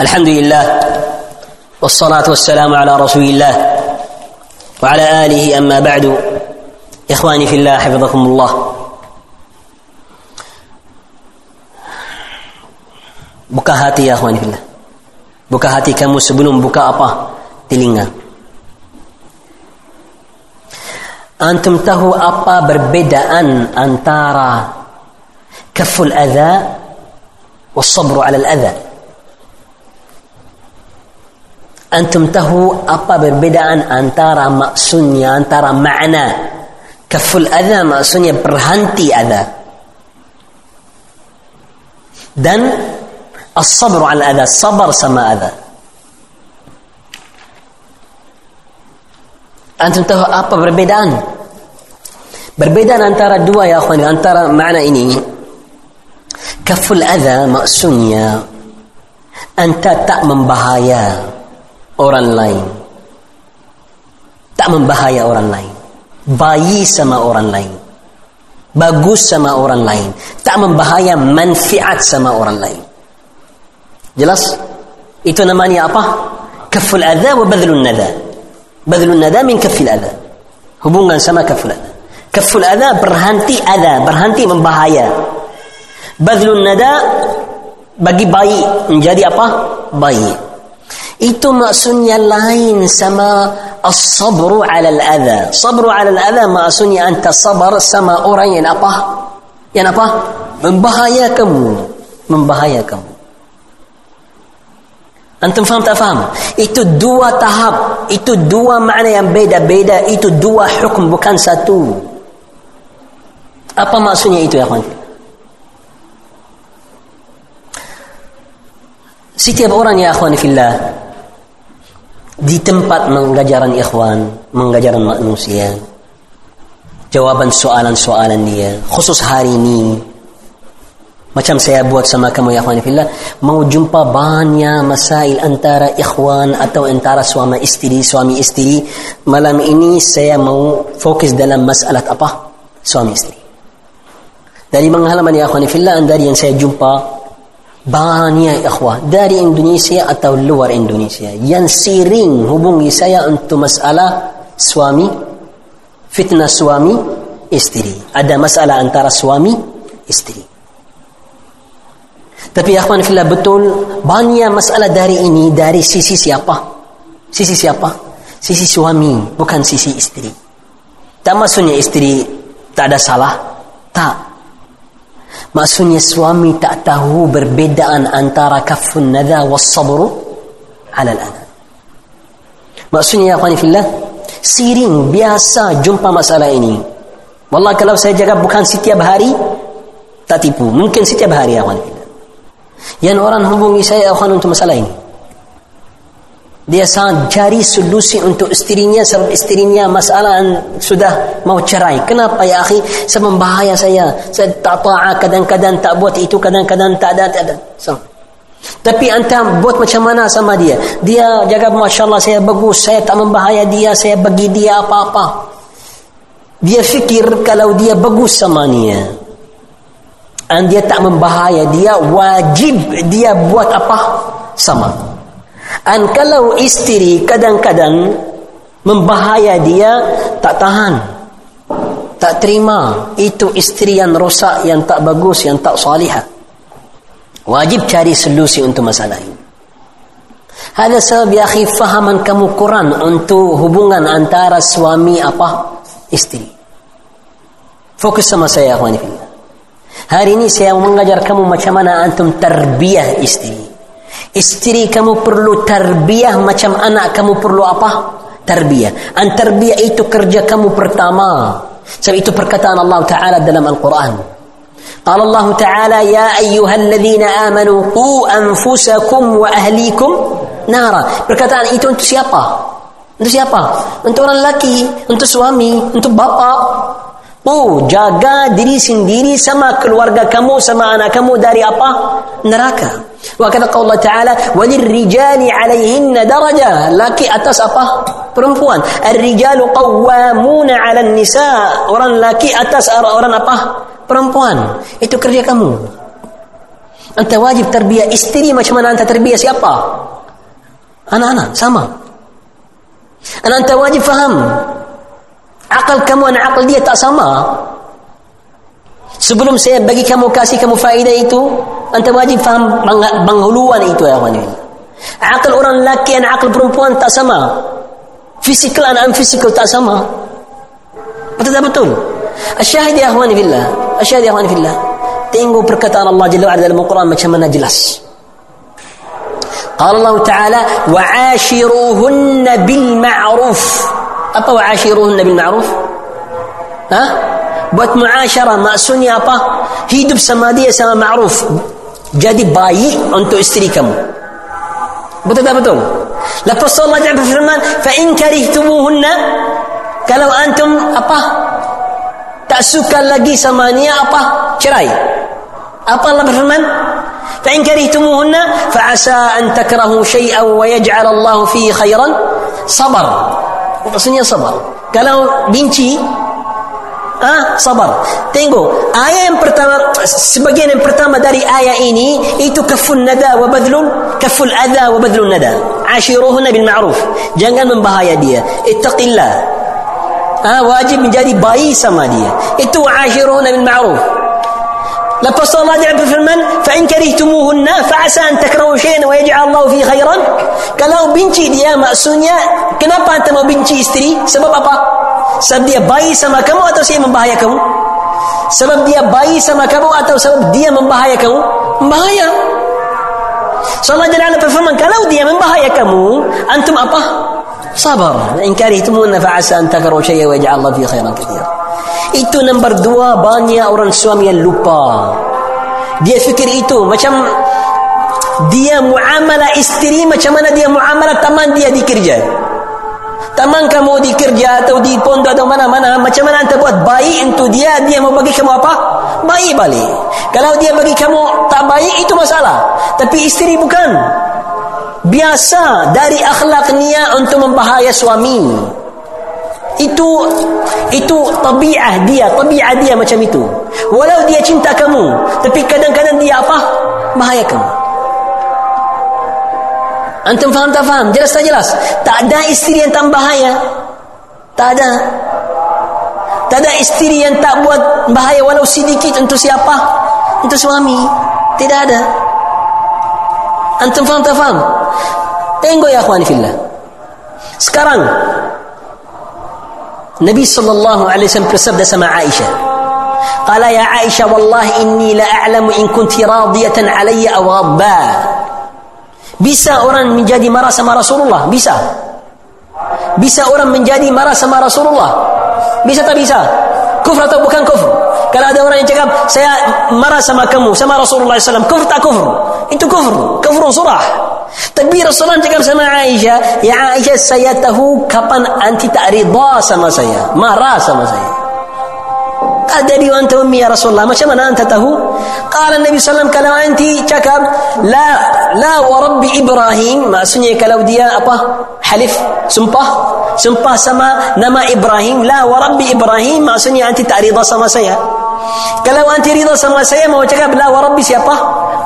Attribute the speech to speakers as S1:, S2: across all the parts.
S1: الحمد لله والصلاة والسلام على رسول الله وعلى آله أما بعد. إخواني في الله حفظكم الله. بكى هاتي يا إخواني في الله بكى هاتي كموس بنوم بكى أبا تلينغا أنتم تهو أبا بربدا أن أن ترى كف الأذى والصبر على الأذى antum tahu apa perbedaan antara maksudnya antara makna kaful adha maksudnya berhenti adha? Dan as-sabr al adha sabar sama adha. Antum tahu apa perbedaan? Perbedaan antara dua ya akhwan antara makna ini. Kaful adha maksudnya anta tak membahayakan orang lain. Tak membahaya orang lain. Bayi sama orang lain. Bagus sama orang lain. Tak membahaya manfaat sama orang lain. Jelas? Itu namanya apa? Kaful adha wa badlun nada. Badlun nada min kafil adha. Hubungan sama kaful adha. Kaful adha berhenti adha, berhenti membahaya. Badlun nada bagi bayi menjadi apa? Bayi. Itu maksudnya lain sama as-sabru ala al-adha. Sabru ala al-adha maksudnya anta sabar sama orang yang apa? Yang apa? Membahaya kamu. Membahaya kamu. Antum faham tak faham? Itu dua tahap. Itu dua makna yang beda-beda. Itu dua hukum bukan satu. Apa maksudnya itu ya kawan? Setiap orang ya akhwan fillah di tempat mengajaran ikhwan, mengajaran manusia, jawaban soalan-soalan dia, khusus hari ini, Macam saya buat sama kamu ya fillah mau jumpa banyak masail antara ikhwan atau antara suami istri suami istri malam ini saya mau fokus dalam masalah apa? Suami istri dari pengalaman ya fillah dari yang saya jumpa banyak ikhwah dari Indonesia atau luar Indonesia yang sering hubungi saya untuk masalah suami fitnah suami istri ada masalah antara suami istri Tapi akhwan fillah betul banyak masalah dari ini dari sisi siapa? Sisi siapa? Sisi suami, bukan sisi istri. Tak maksudnya istri tak ada salah. Tak. Maksudnya suami tak tahu perbedaan antara kafun nada was sabru ala al Maksudnya ya akhwan fillah sering biasa jumpa masalah ini. Wallah kalau saya jaga bukan setiap hari tak tipu. Mungkin setiap hari ya akhwan fillah. Yang orang hubungi saya akhwan untuk masalah ini. Dia sangat cari solusi untuk istrinya sebab istrinya masalah sudah mau cerai. Kenapa ya akhi? Sebab bahaya saya. Saya tak ta'a kadang-kadang tak buat itu kadang-kadang tak ada. Tak ada. So. Tapi anda buat macam mana sama dia? Dia jaga Masya Allah saya bagus. Saya tak membahaya dia. Saya bagi dia apa-apa. Dia fikir kalau dia bagus sama dia dan dia tak membahaya dia wajib dia buat apa sama dan kalau istri kadang-kadang membahaya dia tak tahan tak terima itu istri yang rosak yang tak bagus yang tak salihah wajib cari solusi untuk masalah ini Hada sebab ya akhi fahaman kamu Quran untuk hubungan antara suami apa istri. Fokus sama saya akhwani fillah. Hari ini saya mengajar kamu macam mana antum terbiah istri. Istri kamu perlu terbiah macam anak kamu perlu apa? Terbiah. An terbiah itu kerja kamu pertama. Sebab itu perkataan Allah Ta'ala dalam Al-Quran. قال الله تعالى يا أيها الذين آمنوا قوا أنفسكم وأهليكم نارا perkataan itu untuk siapa? Untuk siapa? Untuk orang lelaki, untuk suami, untuk bapa, Oh, jaga diri sendiri sama keluarga kamu sama anak kamu dari apa? Neraka. Wa kata Allah Ta'ala, وَلِلْرِجَالِ عَلَيْهِنَّ دَرَجَةً Laki atas apa? Perempuan. الرِّجَالُ قَوَّامُونَ عَلَى النِّسَاءِ Orang laki atas orang apa? Perempuan. Itu kerja kamu. Anta wajib terbiah istri macam mana anta terbiah siapa? Anak-anak sama. Dan anta wajib faham akal kamu dan akal dia tak sama. Sebelum saya bagi kamu kasih kamu faedah itu, anta wajib faham penghuluan itu ya kawan. Akal orang lelaki dan akal perempuan tak sama. Fisikal dan fisikal tak sama. Betul tak betul? Asyahid ya akhwani fillah. Asyahid ya akhwani fillah. Tengok perkataan Allah Jalla wa'ala dalam Al-Quran macam mana jelas. قال الله تعالى وعاشروهن بالمعروف apa وعاشروهن بالمعروف ha buat muasyarah maksudnya apa hidup sama dia sama ma'ruf jadi baik untuk isteri kamu betul tak betul lepas Allah Ta'ala berfirman fa in karihtumuhunna kalau antum apa tak suka lagi sama dia apa cerai apa Allah berfirman فإن كرهتموهن فعسى أن تكرهوا شيئا ويجعل الله فيه خيرا صبر maksudnya sabar. Kalau benci ah sabar. Tengok ayat yang pertama sebagian yang pertama dari ayat ini itu kaful nada wa badlun kaful adha wa badlun nada. Ashiruhunna bil ma'ruf. Jangan membahaya dia. Ittaqillah. Ah wajib menjadi baik sama dia. Itu ashiruhunna bil ma'ruf لبس الله دعم في المن فإن كرهتموهن فعسى أن تكرهوا شيئا ويجعل الله فيه خيرا. قالوا بنتي دي يا مأسونيا كنابا أنت ما بنتي استري سبب أبا سبب دي باي سما كم أتو سيئ من بهايا كم سبب دي باي سما كم أتو سبب دي من بهايا كم بهايا صلى الله عليه وسلم قالوا دي من بهايا كم أنتم أبا صبر إن كرهتموهن فعسى أن تكرهوا شيئا ويجعل الله فيه خيرا كثيرا Itu nombor dua banyak orang suami yang lupa. Dia fikir itu macam dia muamalah isteri macam mana dia muamalah teman dia di kerja. Teman kamu di kerja atau di pondok atau mana-mana macam mana anda buat baik untuk dia dia mau bagi kamu apa? Baik balik. Kalau dia bagi kamu tak baik itu masalah. Tapi isteri bukan. Biasa dari akhlaknya untuk membahaya suami itu itu tabiat dia tabiat dia macam itu. Walau dia cinta kamu tapi kadang-kadang dia apa? Bahaya kamu. Antum faham tak faham? Jelas tak jelas? Tak ada isteri yang tak bahaya. Tak ada. Tak ada isteri yang tak buat bahaya walau sedikit untuk siapa? Untuk suami. Tidak ada. Antum faham tak faham? Tengok ya akhwani fillah. Sekarang النبي صلى الله عليه وسلم تسب سمع عائشة قال يا عائشة والله إني لا أعلم إن كنت راضية علي أو غضبا بسا أوران من جدي مرا سما رسول الله بسا بسا أوران من جدي مرا سما رسول الله بسا تبسا كفر أو كان كفر قال هذا أوران يتقام سيا مرا سما كمو سما رسول الله صلى الله عليه وسلم كفر تا كفر أنت كفر كفر صراح Tapi Rasulullah cakap sama Aisyah, "Ya Aisyah, saya tahu kapan anti tak rida sama saya, marah sama saya." أدري وأنت أمي يا رسول الله ما شمنا أنت تهو؟ قال النبي صلى الله عليه وسلم كلو أنت شكر لا لا ورب إبراهيم ما سنية كلو ديا أبا حلف سمبه سمبه سما نما إبراهيم لا ورب إبراهيم ما سنية أنت تعريض سما سيا كلو أنت رضا سما سيا ما وجهك لا ورب سيا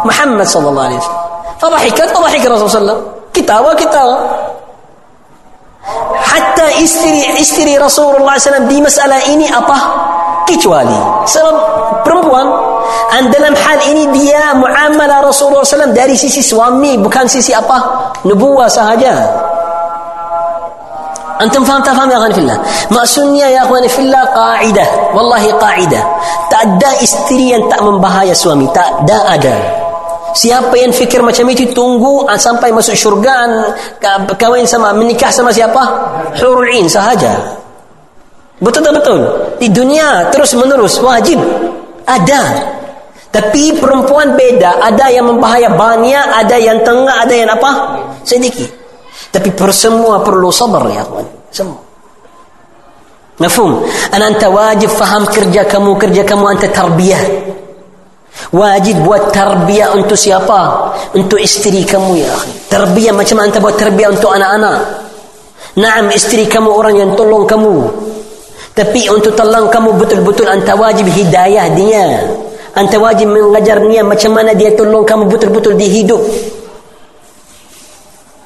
S1: محمد صلى الله عليه وسلم. Tabahikan tabahikan Rasulullah Kita apa kita Hatta isteri Isteri Rasulullah SAW Di masalah ini apa? Kecuali Sebab perempuan. Dan Dalam hal ini dia Mu'amalah Rasulullah SAW Dari sisi suami Bukan sisi apa? Nubuah sahaja. Antum faham tak faham ya khani fillah? Maksudnya ya khani fillah Qa'idah. Wallahi qa'idah. Tak ada isteri yang tak membahaya suami. Tak ada ada. Siapa yang fikir macam itu tunggu ah, sampai masuk syurga kahwin sama menikah sama siapa? Hurul Ain sahaja. Betul tak betul? Di dunia terus menerus wajib ada. Tapi perempuan beda, ada yang membahaya banyak, ada yang tengah, ada yang apa? Sedikit. Tapi per semua perlu sabar ya kawan. Semua. Mafhum? Anta wajib faham kerja kamu, kerja kamu anta tarbiyah. Wajib buat tarbiyah untuk siapa? Untuk isteri kamu ya akhi. Tarbiyah macam anda buat tarbiyah untuk anak-anak. Naam isteri kamu orang yang tolong kamu. Tapi untuk tolong kamu betul-betul anda wajib hidayah dia. Anta wajib mengajar dia macam mana dia tolong kamu betul-betul di hidup.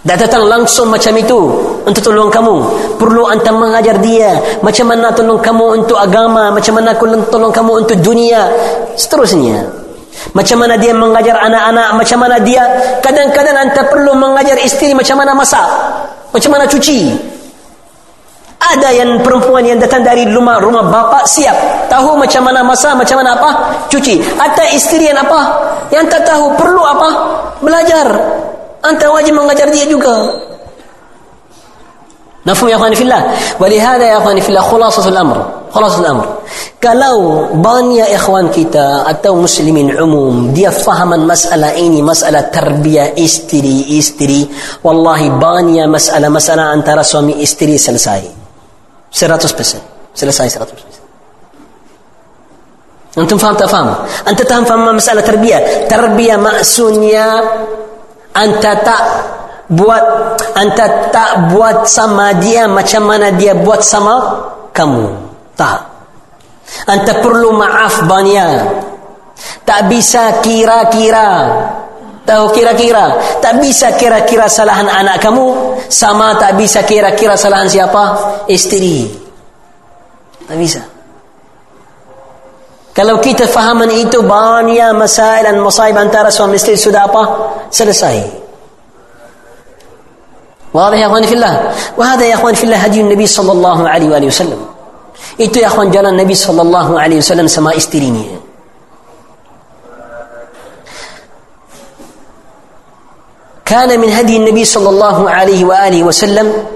S1: Tak datang langsung macam itu untuk tolong kamu. Perlu anta mengajar dia macam mana tolong kamu untuk agama, macam mana tolong kamu untuk dunia. Seterusnya. Macam mana dia mengajar anak-anak, macam mana dia kadang-kadang anda perlu mengajar isteri macam mana masak, macam mana cuci. Ada yang perempuan yang datang dari rumah rumah bapa siap tahu macam mana masak, macam mana apa cuci. Ada isteri yang apa yang tak tahu perlu apa belajar. Anda wajib mengajar dia juga. Nafu ya Allah, filah. Walihada ya Allah, filah. Kulasatul amr khalas al-amr. Kalau banyak ikhwan kita atau muslimin umum dia fahaman masalah ini masalah tarbiyah isteri isteri wallahi banyak masalah masalah antara suami isteri selesai. 100% selesai 100% antum faham tak faham? Anta tak faham masalah tarbiyah? Tarbiyah maksudnya anta tak buat anta tak buat sama dia macam mana dia buat sama kamu. tak anta perlu maaf banyak tak bisa kira-kira tahu kira-kira tak bisa kira-kira salahan anak kamu sama tak bisa kira-kira salahan siapa istri tak bisa kalau kita fahaman itu banyak masalah dan masaib antara suami istri sudah apa selesai واضح يا اخواني في الله وهذا يا اخواني في الله هدي النبي صلى الله عليه واله وسلم ايتو يخوان جلال النبي صلى الله عليه وسلم سما استريني كان من هدي النبي صلى الله عليه وآله وسلم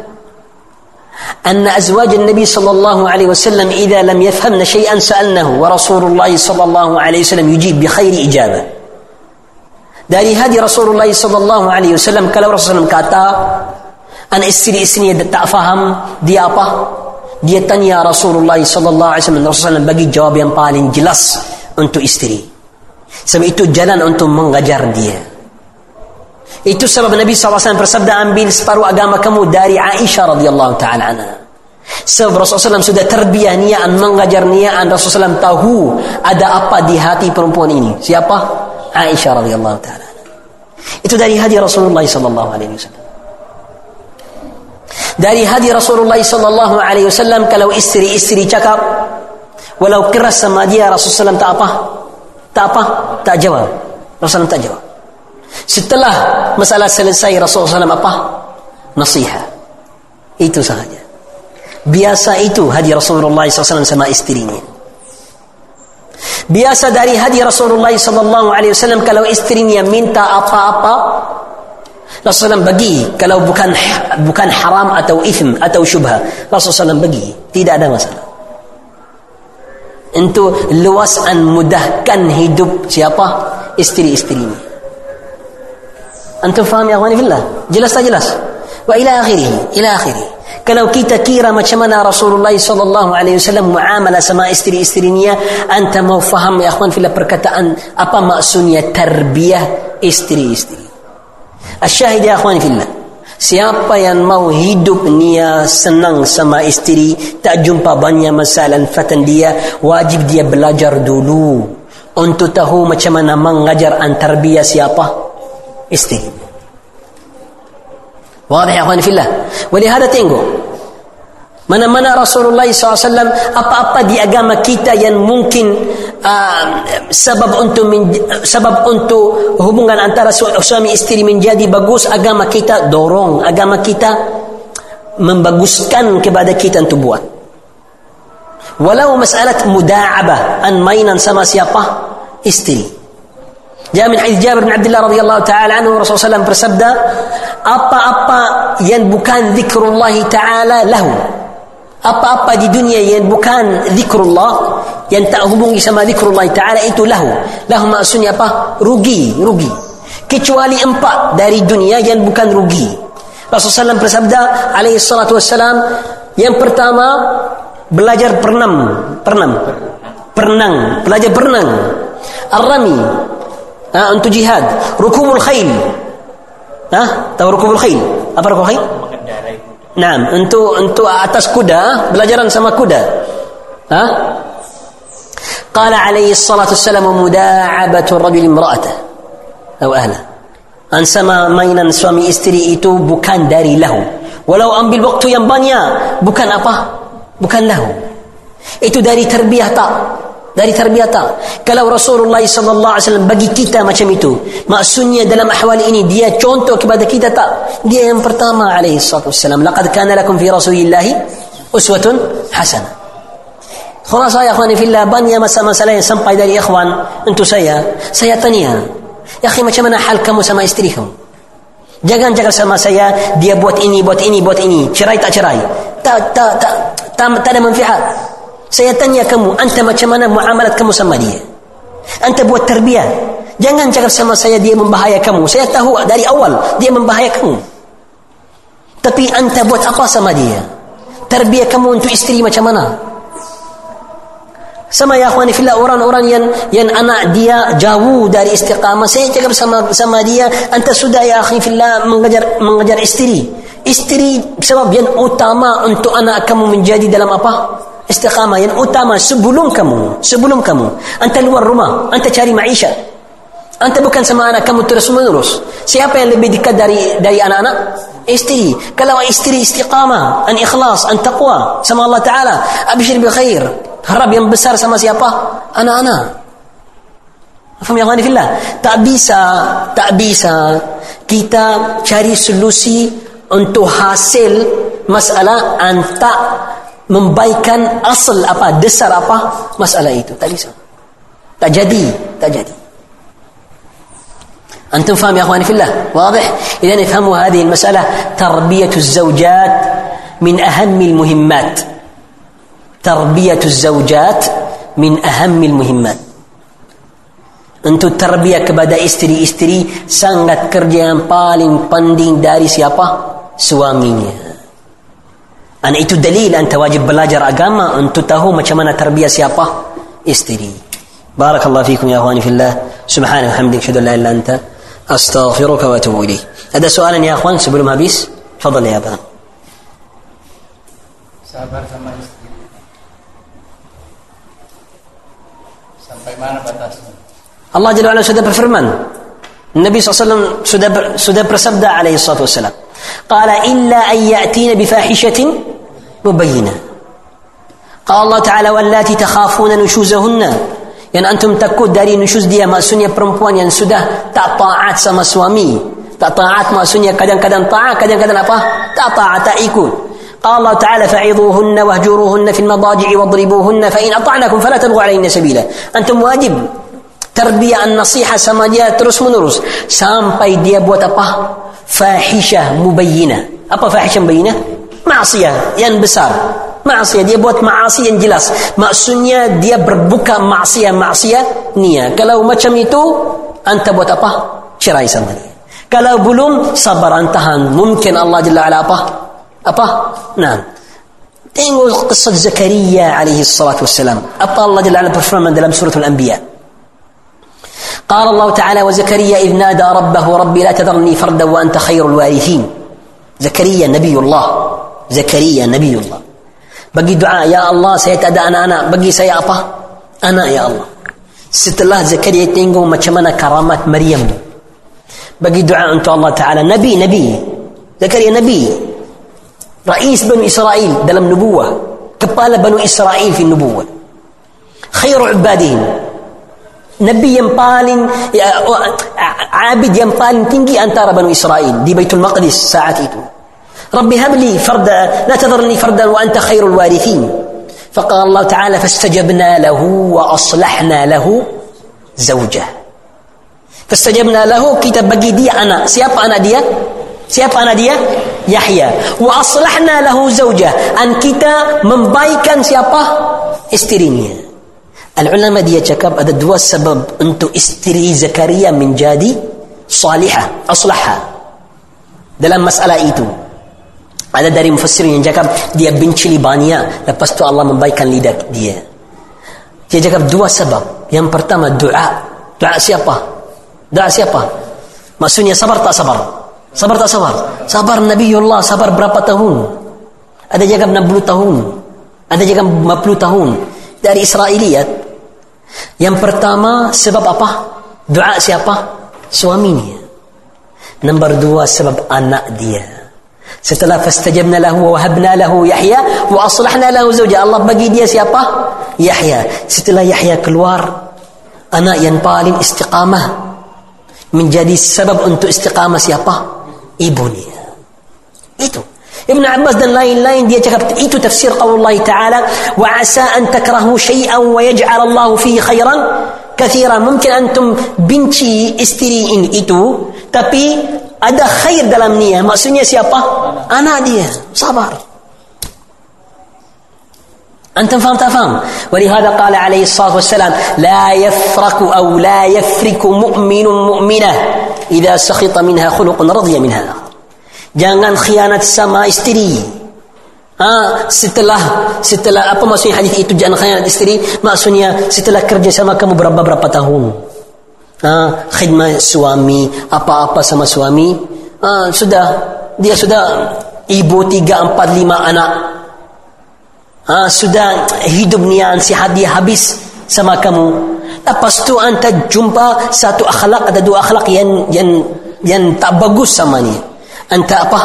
S1: أن أزواج النبي صلى الله عليه وسلم إذا لم يفهمن شيئا سألنه ورسول الله صلى الله عليه وسلم يجيب بخير إجابة داري هذه رسول الله صلى الله عليه وسلم قال رسول الله كاتا الله عليه وسلم أن استري استني دي أبا dia tanya Rasulullah sallallahu alaihi wasallam Rasulullah bagi jawab yang paling jelas untuk istri sebab itu jalan untuk mengajar dia Itu sebab Nabi SAW bersabda ambil separuh agama kamu dari Aisyah radhiyallahu taala anha. Sebab Rasulullah SAW sudah terbiah niat mengajar niat Rasulullah SAW tahu ada apa di hati perempuan ini. Siapa? Aisyah radhiyallahu taala. Itu dari hadi Rasulullah sallallahu alaihi wasallam. Dari hadi Rasulullah sallallahu alaihi wasallam kalau istri-istri cakap walau keras sama dia Rasulullah tak apa? Tak apa? Tak jawab. Rasulullah tak jawab. Setelah masalah selesai Rasulullah apa? Nasihat. Itu sahaja. Biasa itu hadi Rasulullah SAW sama istrinya. Biasa dari hadi Rasulullah SAW kalau istrinya minta apa-apa Rasulullah bagi kalau bukan bukan haram atau ithm atau syubha Rasulullah SAW bagi tidak ada masalah untuk luas dan mudahkan hidup siapa istri-istrinya Antum faham ya akhwani fillah? Jelas tak jelas? Wa ila akhirih, ila akhirih. Kalau kita kira macam mana Rasulullah sallallahu alaihi wasallam muamalah sama istri-istrinya, anta mau faham ya akhwan fillah perkataan apa maksudnya tarbiyah istri-istri. Asyahid ya akhwan fillah. Siapa yang mau hidup dia senang sama isteri, tak jumpa banyak masalah fatan dia, wajib dia belajar dulu untuk tahu macam mana mengajar antarbia siapa isteri. Wadih ya akhwan fillah. Walihada tengok. Mana-mana Rasulullah SAW apa-apa di agama kita yang mungkin uh, sebab untuk men, sebab untuk hubungan antara su suami isteri menjadi bagus agama kita dorong agama kita membaguskan kepada kita untuk buat. Walau masalah mudaabah an mainan sama siapa isteri. Jamin Aziz Jabir bin Abdullah radhiyallahu taala anhu Rasulullah SAW bersabda apa-apa yang bukan zikrullah taala lahu apa-apa di dunia yang bukan zikrullah yang tak hubungi sama zikrullah taala itu lahu. Lahu maksudnya apa? Rugi rugi. Kecuali empat dari dunia yang bukan rugi. Rasulullah SAW bersabda alaihi salatu wassalam yang pertama belajar perenang perenang perenang belajar berenang. Ar-Rami ha, untuk jihad. Rukubul khail. Ha? Tahu rukubul khail? Apa rukubul khail Nah, untuk untuk atas kuda, belajaran sama kuda. Ha? Qala alaihi salatu wassalam muda'abatu rajul imra'atahu atau ahla. Ansama mainan suami istri itu bukan dari lahu. Walau ambil waktu yang banyak, bukan apa? Bukan lahu. Itu dari terbiah tak? Dari terbiah tak kalau Rasulullah sallallahu alaihi wasallam bagi kita macam itu maksudnya dalam ahwal ini dia contoh kepada kita tak dia yang pertama alaihi salatu wasallam laqad kana lakum fi rasulillahi uswatun hasanah Khulasa ya akhwani fillah banyak masalah-masalah yang sampai dari ikhwan untuk saya. Saya tanya, ya akhi macam mana hal kamu sama istri kamu? Jangan cakap sama saya, dia buat ini, buat ini, buat ini. Cerai tak cerai. Tak, tak, tak, tak, tak ada manfaat. Saya tanya kamu, anta macam mana muamalat kamu sama dia? Anta buat terbiah. Jangan cakap sama saya dia membahaya kamu. Saya tahu dari awal dia membahaya kamu. Tapi anta buat apa sama dia? Terbiah kamu untuk istri macam mana? sama ya akhwani fillah orang-orang yang yang anak dia jauh dari istiqamah saya cakap sama sama dia anta sudah ya akhi fillah mengajar mengajar istri istri sebab yang utama untuk anak kamu menjadi dalam apa istiqamah yang utama sebelum kamu sebelum kamu anta luar rumah anta cari maisha anta bukan sama anak kamu terus menerus siapa yang lebih dekat dari dari anak-anak istri kalau istri istiqamah an ikhlas an taqwa sama Allah taala abshir bil khair harap yang besar sama siapa? Anak-anak. Faham ya Allah fillah? Tak bisa, tak bisa kita cari solusi untuk hasil masalah anta membaikan asal apa, dasar apa masalah itu. Tak bisa. Tak jadi, tak jadi. أنتم فاهم يا أخواني في الله واضح إذا افهموا هذه المسألة تربية الزوجات من أهم المهمات تربية الزوجات من أهم المهمات untuk terbiak kepada istri-istri sangat kerja yang paling penting dari siapa? Suaminya. Dan itu dalil anda wajib belajar agama untuk tahu macam mana terbiak siapa? Istri. Barakallahu fikum ya akhwani fillah. Subhanahu wa hamdik syadu la illa anta. Astaghfiruka wa atubu ilaih. Ada soalan ya akhwan sebelum habis? Fadal ya abang. Sabar sama istri. Sampai mana batasnya? Allah Jalla wa'ala sudah berfirman. Nabi SAW sudah ber, sudah bersabda alaihi salatu wassalam. Qala illa an ya'tina bi مبينة. قال الله تعالى واللاتي تخافون نشوزهن يعني أنتم تكو داري نشوز دي ما سنيا برمبوان يعني سدى تطاعات سما سوامي تطاعات ما سنيا كدن كدن طاعة كدن كدن أفا تطاعة قال الله تعالى فعظوهن وهجروهن في المضاجع واضربوهن فإن أطعنكم فلا تبغوا علينا سبيلا. أنتم واجب تربية النصيحة سما دي ترس منرس سام باي دي فاحشة مبينة. أبا فاحشة مبينة؟ Maksiyah yang besar maksiyah dia buat maasi yang jelas maksudnya dia berbuka maksiyah-maksiyah niat kalau macam itu anta buat apa cerai sama dia kalau belum sabar antahan mungkin Allah Jalla ala apa apa? Nah. Tengok kisah Zakaria alaihi salatu wassalam. Apa Allah Jalla berfirman dalam surah Al-Anbiya. قال الله تعالى وزكريا إذ نادى ربه ربي لا تذرني فردا وأنت خير الوارثين زكريا نبي الله زكريا نبي الله. بقي دعاء يا الله سيتأدى أنا أنا بقي سيأطى أنا يا الله ست الله زكريا تنقو ما كمنا كرامات مريم بقي دعاء أنت الله تعالى نبي نبي زكريا نبي رئيس بنو إسرائيل دلم نبوة كبالة بنو إسرائيل في النبوة خير عبادهم نبي ينبال عابد ينبال تنقي أن ترى بنو إسرائيل دي بيت المقدس ساعتي رب هب لي فردا لا تذرني فردا وأنت خير الوارثين. فقال الله تعالى فاستجبنا له وأصلحنا له زوجه. فاستجبنا له كتاب بقي دي أنا سيابا أنا دي سيابا أنا دي يحيى واصلحنا له زوجه ان كتاب من بايكن سيابا استرينيا العلماء دي جاكب هذا دوا سبب انت استري زكريا من جادي صالحه اصلحها دلال مساله ايتو Ada dari mufassir yang cakap dia benci libania lepas tu Allah membaikan lidah dia. Dia cakap dua sebab. Yang pertama doa. Doa siapa? Doa siapa? Maksudnya sabar tak sabar? Sabar tak sabar? Sabar Nabi Allah sabar berapa tahun? Ada jaga 60 tahun. Ada jaga 50 tahun. Dari Israeliat. Yang pertama sebab apa? Doa siapa? Suaminya. Nombor dua sebab anak dia. Setelah fastajabna lahu wa wahabna lahu Yahya wa aslahna lahu zawja. Allah bagi dia siapa? Yahya. Setelah Yahya keluar, anak yang paling istiqamah menjadi sebab untuk istiqamah siapa? Ibunya. Itu. Ibn Abbas dan lain-lain dia cakap itu tafsir qaulullah ta'ala wa asa an takrahu syai'an wa yaj'al Allah fihi khairan kathira mungkin antum benci isteri ini itu tapi ada khair dalam niat maksudnya siapa anak dia sabar أنتم فهم تفهم ولهذا قال عليه الصلاة والسلام لا يفرك أو لا يفرك مؤمن مؤمنة إذا سخط منها خلق رضي منها Jangan khianat sama isteri. Ha, setelah setelah apa maksudnya hadis itu jangan khianat isteri maksudnya setelah kerja sama kamu berapa berapa tahun ha, khidmat suami apa-apa sama suami ha, sudah dia sudah ibu tiga empat lima anak ha, sudah hidup nian sihat dia habis sama kamu lepas tu anda jumpa satu akhlak ada dua akhlak yang yang yang tak bagus sama ni anta apa?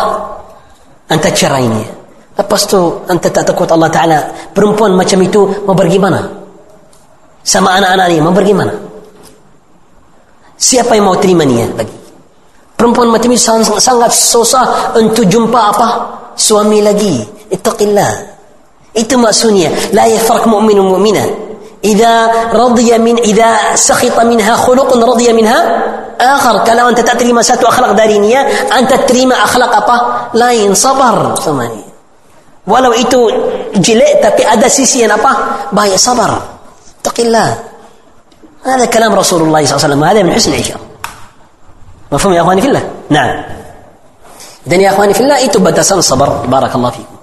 S1: Anta cerainya. Lepas tu anta tak takut Allah Ta'ala. Perempuan macam itu mau pergi mana? Sama anak-anak ni mau pergi mana? Siapa yang mau terima dia lagi? Eh, Perempuan macam ini sangat, sangat susah untuk jumpa apa? Suami lagi. Ittaqillah. Itu maksudnya. La yafraq mu'minu mu'mina. Iza radiyya min, iza sakhita minha khuluqun radiyya minha. Akhar. Kalau anda tak terima satu akhlak dari dia, ya, eh, anda terima akhlak apa? Lain. Sabar. Sama ini. Walau itu jelek, tapi ada sisi yang apa? Baik. Sabar. Ittaqillah. هذا كلام رسول الله صلى الله عليه وسلم هذا من حسن العشره مفهوم يا إخواني في الله؟ نعم. dan ya akhwani fillah itu batasan sabar barakallahu fikum